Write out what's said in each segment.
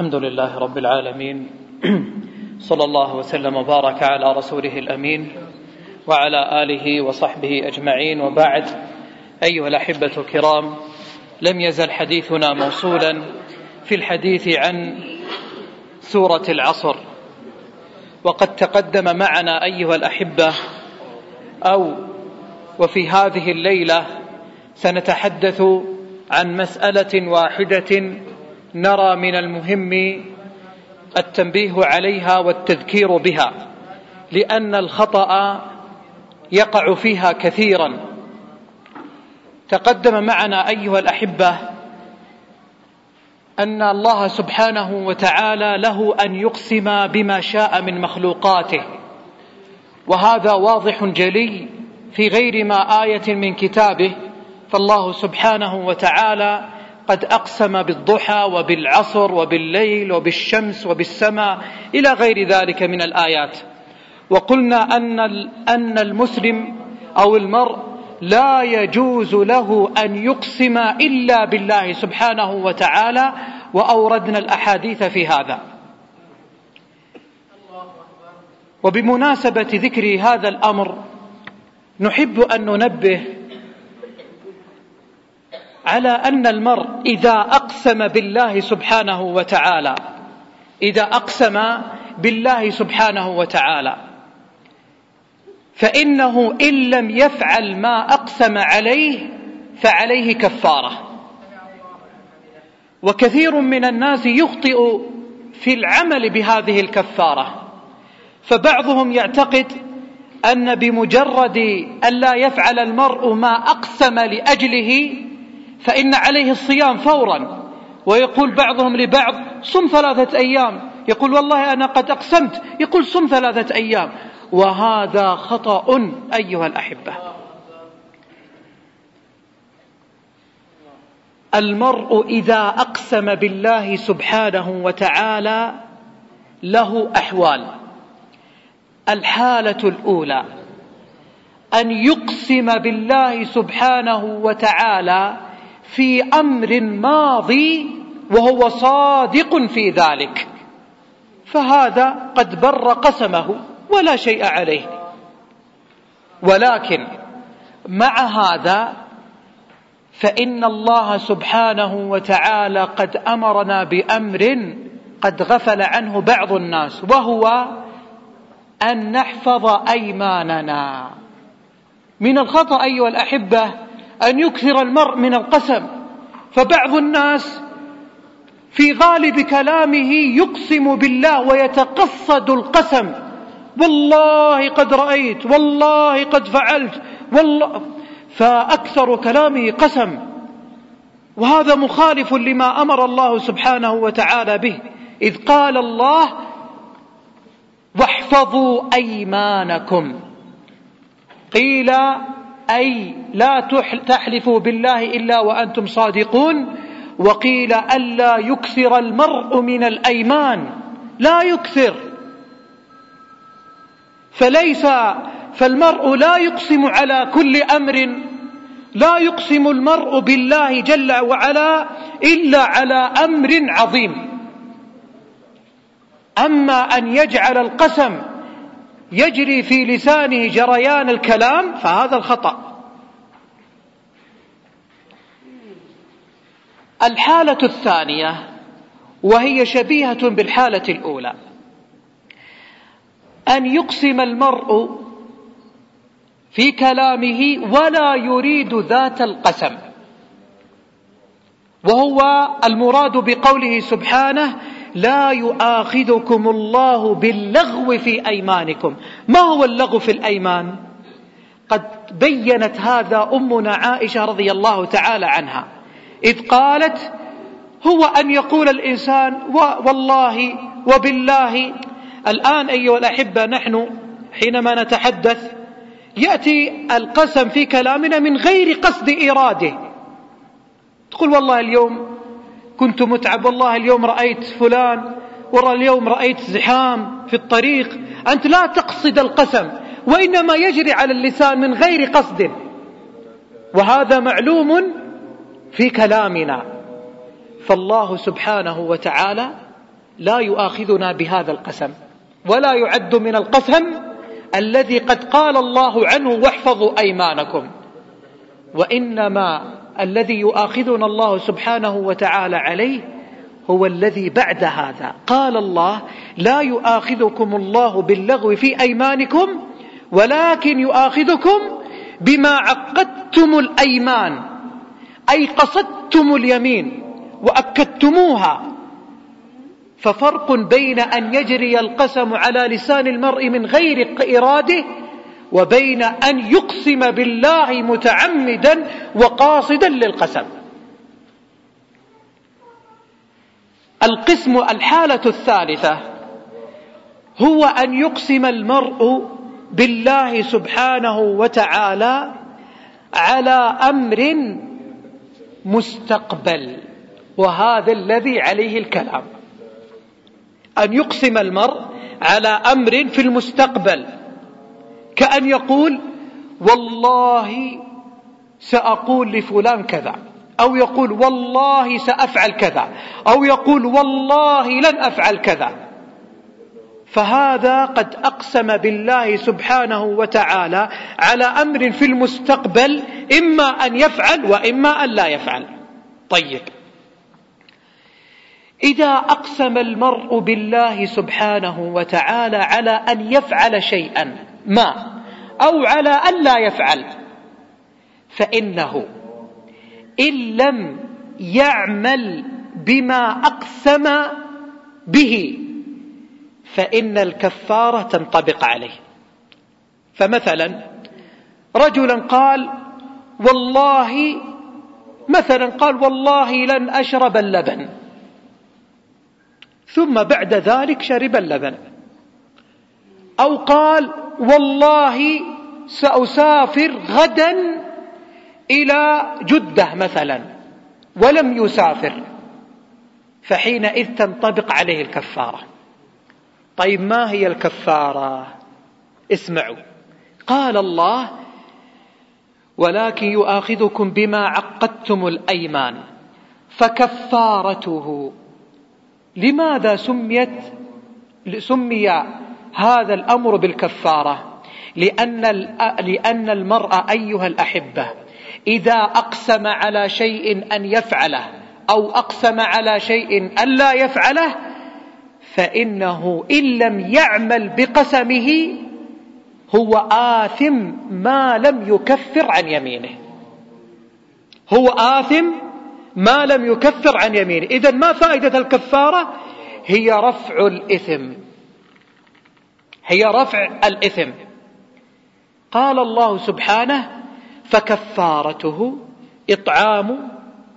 الحمد لله رب العالمين. صلى الله وسلم وبارك على رسوله الأمين وعلى آله وصحبه أجمعين. وبعد أيها الأحبة الكرام لم يزل حديثنا موصولا في الحديث عن سورة العصر. وقد تقدم معنا أيها الأحبة أو وفي هذه الليلة سنتحدث عن مسألة واحدة نرى من المهم التنبيه عليها والتذكير بها لأن الخطأ يقع فيها كثيرا. تقدم معنا أيها الأحبة أن الله سبحانه وتعالى له أن يقسم بما شاء من مخلوقاته. وهذا واضح جلي في غير ما آية من كتابه فالله سبحانه وتعالى قد أقسم بالضحى وبالعصر وبالليل وبالشمس وبالسماء إلى غير ذلك من الآيات. وقلنا أن أن المسلم أو المرء لا يجوز له أن يقسم إلا بالله سبحانه وتعالى وأوردنا الأحاديث في هذا. وبمناسبة ذكر هذا الأمر نحب أن ننبه على أن المرء إذا أقسم بالله سبحانه وتعالى إذا أقسم بالله سبحانه وتعالى فإنه إن لم يفعل ما أقسم عليه فعليه كفارة. وكثير من الناس يخطئ في العمل بهذه الكفارة فبعضهم يعتقد أن بمجرد أن لا يفعل المرء ما أقسم لأجله فإن عليه الصيام فورا. ويقول بعضهم لبعض صم ثلاثة أيام. يقول والله أنا قد أقسمت. يقول صم ثلاثة أيام. وهذا خطأ أيها الأحبة. المرء إذا أقسم بالله سبحانه وتعالى له أحوال. الحالة الأولى أن يقسم بالله سبحانه وتعالى في أمر ماضي وهو صادق في ذلك. فهذا قد بر قسمه ولا شيء عليه. ولكن مع هذا فإن الله سبحانه وتعالى قد أمرنا بأمر قد غفل عنه بعض الناس وهو أن نحفظ أيماننا. من الخطأ أيها الأحبة أن يكثر المرء من القسم. فبعض الناس في غالب كلامه يقسم بالله ويتقصد القسم. والله قد رأيت والله قد فعلت والله فأكثر كلامه قسم. وهذا مخالف لما أمر الله سبحانه وتعالى به. إذ قال الله واحفظوا أيمانكم. قيل أي لا تحلفوا بالله إلا وأنتم صادقون وقيل ألا يكثر المرء من الأيمان. لا يكثر. فليس فالمرء لا يقسم على كل أمر. لا يقسم المرء بالله جل وعلا إلا على أمر عظيم. أما أن يجعل القسم يجري في لسانه جريان الكلام فهذا الخطأ. الحالة الثانية وهي شبيهة بالحالة الأولى. أن يقسم المرء في كلامه ولا يريد ذات القسم. وهو المراد بقوله سبحانه لا يؤاخذكم الله باللغو في أيمانكم. ما هو اللغو في الأيمان؟ قد بينت هذا أمنا عائشة رضي الله تعالى عنها. إذ قالت هو أن يقول الإنسان والله وبالله الآن أيها الأحبة نحن حينما نتحدث يأتي القسم في كلامنا من غير قصد إراده. تقول والله اليوم كنت متعب والله اليوم رأيت فلان والله اليوم رأيت زحام في الطريق. أنت لا تقصد القسم وإنما يجري على اللسان من غير قصد. وهذا معلوم في كلامنا. فالله سبحانه وتعالى لا يؤاخذنا بهذا القسم ولا يعد من القسم الذي قد قال الله عنه واحفظوا أيمانكم. وإنما الذي يؤاخذنا الله سبحانه وتعالى عليه هو الذي بعد هذا. قال الله لا يؤاخذكم الله باللغو في أيمانكم ولكن يؤاخذكم بما عقدتم الأيمان أي قصدتم اليمين وأكدتموها. ففرق بين أن يجري القسم على لسان المرء من غير إراده وبين أن يقسم بالله متعمدا وقاصدا للقسم. القسم الحالة الثالثة هو أن يقسم المرء بالله سبحانه وتعالى على أمر مستقبل وهذا الذي عليه الكلام. أن يقسم المرء على أمر في المستقبل. كأن يقول والله سأقول لفلان كذا. أو يقول والله سأفعل كذا. أو يقول والله لن أفعل كذا. فهذا قد أقسم بالله سبحانه وتعالى على أمر في المستقبل إما أن يفعل وإما أن لا يفعل. طيب. إذا أقسم المرء بالله سبحانه وتعالى على أن يفعل شيئا ما أو على أن لا يفعل. فإنه إن لم يعمل بما أقسم به فإن الكفارة تنطبق عليه. فمثلا رجلا قال والله مثلا قال والله لن أشرب اللبن. ثم بعد ذلك شرب اللبن. أو قال والله سأسافر غدا إلى جدة مثلا ولم يسافر فحينئذ تنطبق عليه الكفارة. طيب ما هي الكفارة؟ اسمعوا. قال الله ولكن يؤاخذكم بما عقدتم الأيمان فكفارته. لماذا سميت سمي هذا الأمر بالكفارة لأن, لأن المرأة أيها الأحبة إذا أقسم على شيء أن يفعله أو أقسم على شيء أن لا يفعله فإنه إن لم يعمل بقسمه هو آثم ما لم يكفر عن يمينه. هو آثم ما لم يكفر عن يمينه. إذا ما فائدة الكفارة؟ هي رفع الإثم. هي رفع الإثم. قال الله سبحانه فكفارته إطعام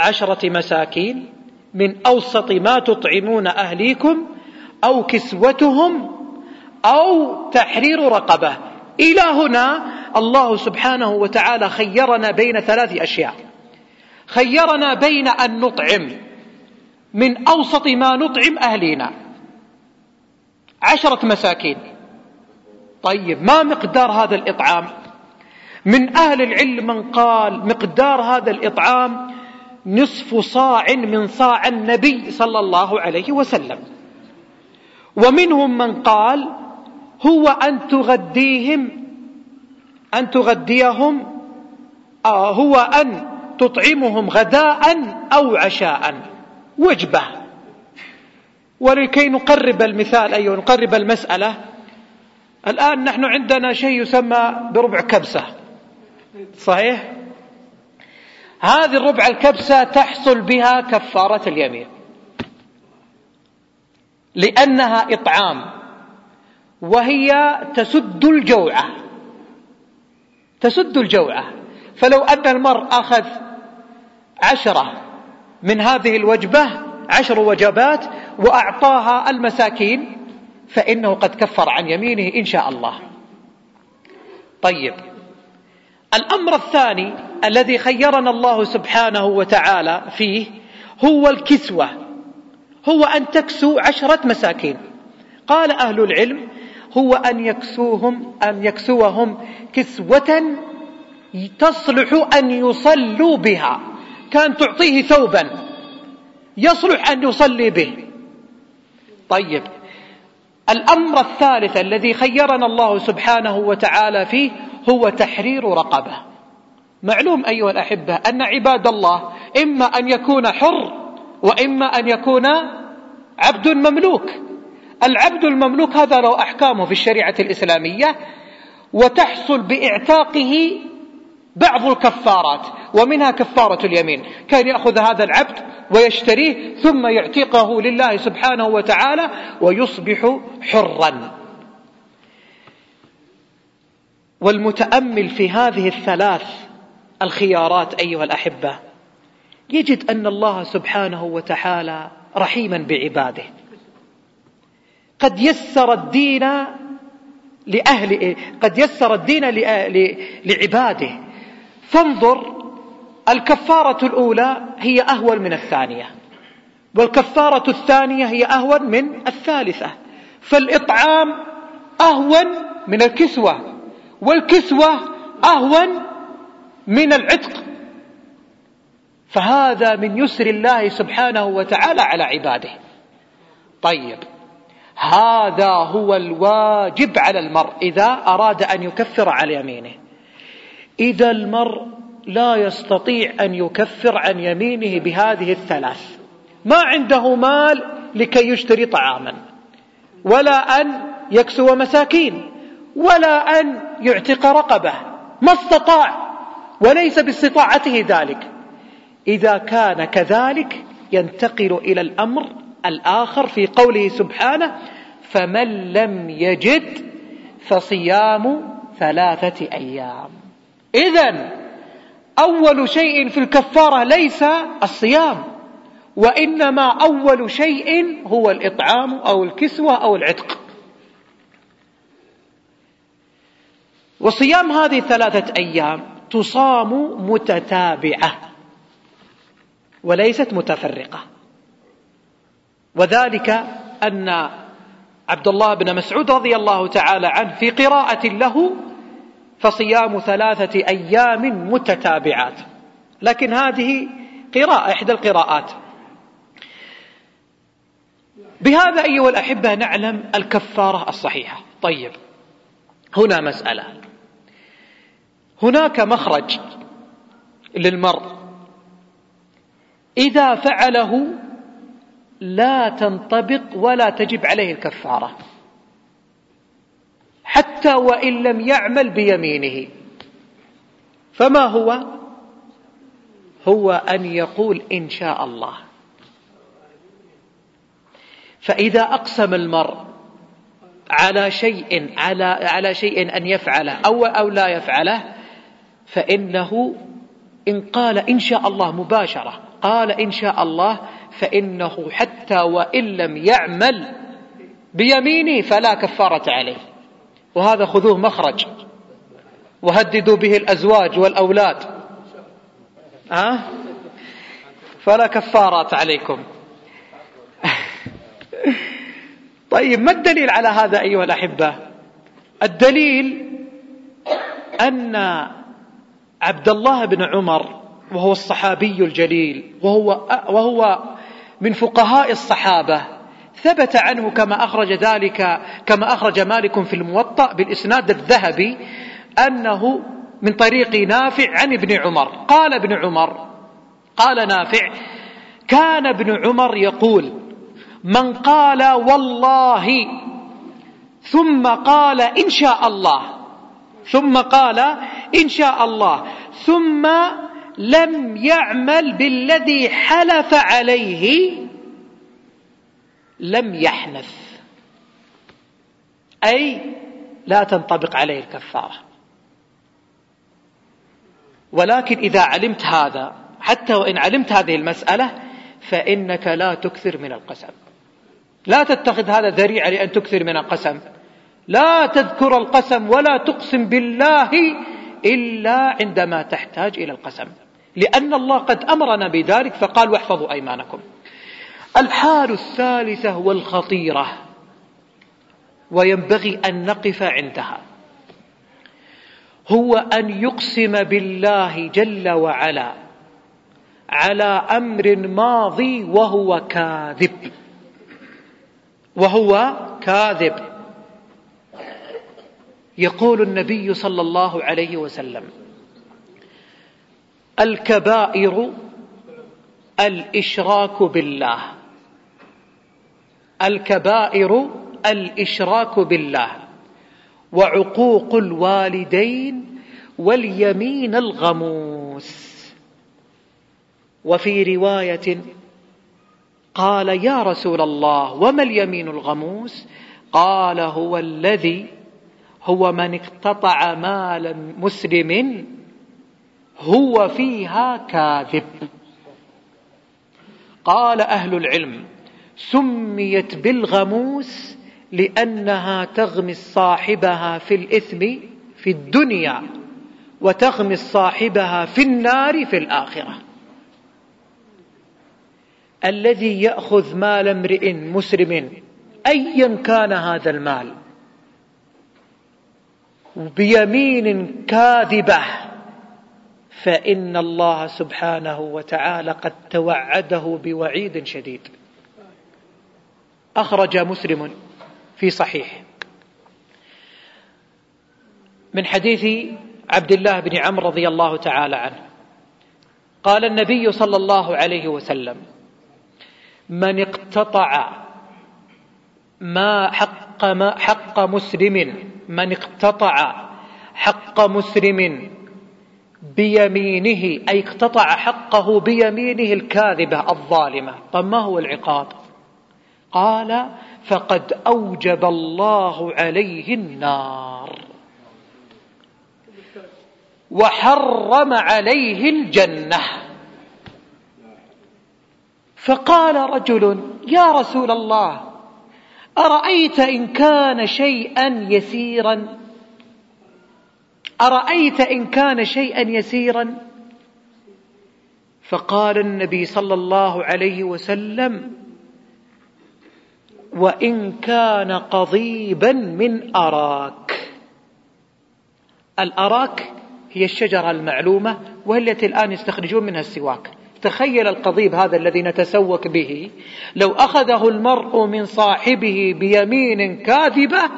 عشرة مساكين من أوسط ما تطعمون أهليكم أو كسوتهم أو تحرير رقبة. إلى هنا الله سبحانه وتعالى خيرنا بين ثلاث أشياء. خيرنا بين أن نطعم من أوسط ما نطعم أهلينا. عشرة مساكين. طيب ما مقدار هذا الإطعام؟ من أهل العلم من قال مقدار هذا الإطعام نصف صاع من صاع النبي صلى الله عليه وسلم. ومنهم من قال هو أن تغديهم أن تغديهم آه هو أن تطعمهم غداء أو عشاء وجبة. ولكي نقرب المثال أي نقرب المسألة. الآن نحن عندنا شيء يسمى بربع كبسة. صحيح؟ هذه الربع الكبسة تحصل بها كفارة اليمين. لأنها إطعام. وهي تسد الجوعة. تسد الجوعة. فلو أن المرء أخذ عشرة من هذه الوجبة عشر وجبات وأعطاها المساكين فإنه قد كفر عن يمينه إن شاء الله. طيب. الأمر الثاني الذي خيرنا الله سبحانه وتعالى فيه هو الكسوة. هو أن تكسو عشرة مساكين. قال أهل العلم هو أن يكسوهم أن يكسوهم كسوة تصلح أن يصلوا بها. كان تعطيه ثوبا يصلح أن يصلي به. طيب. الأمر الثالث الذي خيرنا الله سبحانه وتعالى فيه هو تحرير رقبة. معلوم أيها الأحبة أن عباد الله إما أن يكون حر وإما أن يكون عبد مملوك. العبد المملوك هذا له أحكامه في الشريعة الإسلامية وتحصل بإعتاقه بعض الكفارات ومنها كفارة اليمين. كان يأخذ هذا العبد ويشتريه ثم يعتقه لله سبحانه وتعالى ويصبح حرا. والمتأمل في هذه الثلاث الخيارات أيها الأحبة يجد أن الله سبحانه وتعالى رحيما بعباده. قد يسر الدين لأهل قد يسر الدين لعباده. فانظر الكفارة الأولى هي أهون من الثانية والكفارة الثانية هي أهون من الثالثة. فالإطعام أهون من الكسوة والكسوة أهون من العتق. فهذا من يسر الله سبحانه وتعالى على عباده. طيب هذا هو الواجب على المرء إذا أراد أن يكفر على يمينه. إذا المرء لا يستطيع أن يكفر عن يمينه بهذه الثلاث. ما عنده مال لكي يشتري طعاما. ولا أن يكسو مساكين. ولا أن يعتق رقبة. ما استطاع. وليس باستطاعته ذلك. إذا كان كذلك ينتقل إلى الأمر الآخر في قوله سبحانه فمن لم يجد فصيام ثلاثة أيام. إذا أول شيء في الكفارة ليس الصيام وإنما أول شيء هو الإطعام أو الكسوة أو العتق. وصيام هذه الثلاثة أيام تصام متتابعة وليست متفرقة. وذلك أن عبد الله بن مسعود رضي الله تعالى عنه في قراءة له فصيام ثلاثة أيام متتابعات. لكن هذه قراءة إحدى القراءات. بهذا أيها الأحبة نعلم الكفارة الصحيحة. طيب هنا مسألة. هناك مخرج للمرء. إذا فعله لا تنطبق ولا تجب عليه الكفارة. حتى وإن لم يعمل بيمينه. فما هو؟ هو أن يقول إن شاء الله. فإذا أقسم المرء على شيء على على شيء أن يفعله أو أو لا يفعله فإنه إن قال إن شاء الله مباشرة قال إن شاء الله فإنه حتى وإن لم يعمل بيمينه فلا كفارة عليه. وهذا خذوه مخرج. وهددوا به الأزواج والأولاد. أه؟ فلا كفارات عليكم. طيب ما الدليل على هذا أيها الأحبة؟ الدليل أن عبد الله بن عمر وهو الصحابي الجليل وهو وهو من فقهاء الصحابة ثبت عنه كما أخرج ذلك كما أخرج مالك في الموطأ بالإسناد الذهبي أنه من طريق نافع عن ابن عمر. قال ابن عمر قال نافع كان ابن عمر يقول من قال والله ثم قال إن شاء الله ثم قال إن شاء الله ثم لم يعمل بالذي حلف عليه لم يحنث. أي لا تنطبق عليه الكفارة. ولكن إذا علمت هذا حتى وإن علمت هذه المسألة فإنك لا تكثر من القسم. لا تتخذ هذا ذريعة لأن تكثر من القسم. لا تذكر القسم ولا تقسم بالله إلا عندما تحتاج إلى القسم. لأن الله قد أمرنا بذلك فقال واحفظوا أيمانكم. الحال الثالثة والخطيرة وينبغي أن نقف عندها. هو أن يقسم بالله جل وعلا على أمر ماضي وهو كاذب. وهو كاذب. يقول النبي صلى الله عليه وسلم الكبائر الإشراك بالله. الكبائر الإشراك بالله وعقوق الوالدين واليمين الغموس. وفي رواية قال يا رسول الله وما اليمين الغموس؟ قال هو الذي هو من اقتطع مال مسلم هو فيها كاذب. قال أهل العلم سميت بالغموس لأنها تغمس صاحبها في الإثم في الدنيا وتغمس صاحبها في النار في الآخرة. الذي يأخذ مال امرئ مسلم ايا كان هذا المال بيمين كاذبة فإن الله سبحانه وتعالى قد توعده بوعيد شديد. أخرج مسلم في صحيح. من حديث عبد الله بن عمرو رضي الله تعالى عنه. قال النبي صلى الله عليه وسلم من اقتطع ما حق ما حق مسلم من اقتطع حق مسلم بيمينه أي اقتطع حقه بيمينه الكاذبة الظالمة. طب ما هو العقاب؟ قال فقد أوجب الله عليه النار وحرم عليه الجنة. فقال رجل يا رسول الله أرأيت إن كان شيئا يسيرا؟ أرأيت إن كان شيئا يسيرا؟ فقال النبي صلى الله عليه وسلم وإن كان قضيبا من أراك. الأراك هي الشجرة المعلومة وهي التي الآن يستخرجون منها السواك. تخيل القضيب هذا الذي نتسوك به. لو أخذه المرء من صاحبه بيمين كاذبة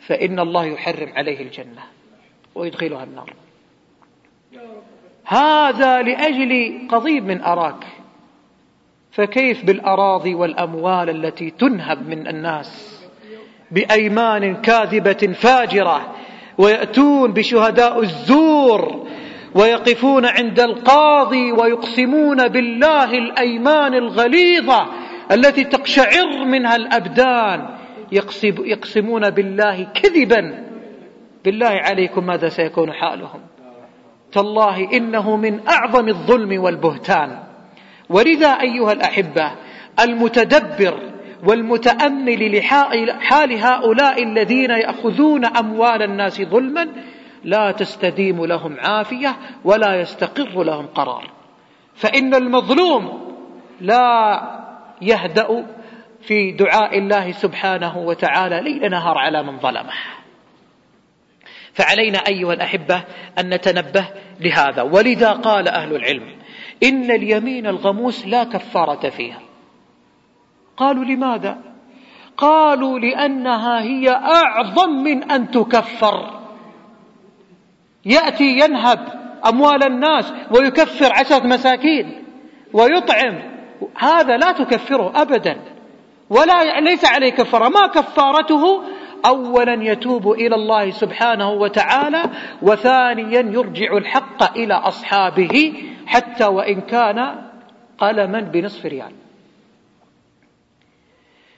فإن الله يحرم عليه الجنة ويدخلها النار. هذا لأجل قضيب من أراك. فكيف بالأراضي والأموال التي تنهب من الناس بأيمان كاذبة فاجرة ويأتون بشهداء الزور ويقفون عند القاضي ويقسمون بالله الأيمان الغليظة التي تقشعر منها الأبدان يقسمون بالله كذبا. بالله عليكم ماذا سيكون حالهم؟ تالله إنه من أعظم الظلم والبهتان. ولذا أيها الأحبة المتدبر والمتأمل لحال هؤلاء الذين يأخذون أموال الناس ظلما لا تستديم لهم عافية ولا يستقر لهم قرار. فإن المظلوم لا يهدأ في دعاء الله سبحانه وتعالى ليل نهار على من ظلمه. فعلينا أيها الأحبة أن نتنبه لهذا. ولذا قال أهل العلم إن اليمين الغموس لا كفارة فيها. قالوا لماذا؟ قالوا لأنها هي أعظم من أن تكفر. يأتي ينهب أموال الناس ويكفر عشرة مساكين ويطعم. هذا لا تكفره أبدا. ولا ليس عليه كفارة. ما كفارته؟ أولا يتوب إلى الله سبحانه وتعالى وثانيا يرجع الحق إلى أصحابه حتى وإن كان قلما بنصف ريال.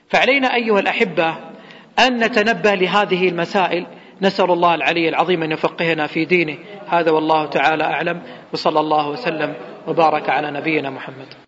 فعلينا أيها الأحبة أن نتنبه لهذه المسائل. نسأل الله العلي العظيم أن يفقهنا في دينه. هذا والله تعالى أعلم. وصلى الله وسلم وبارك على نبينا محمد.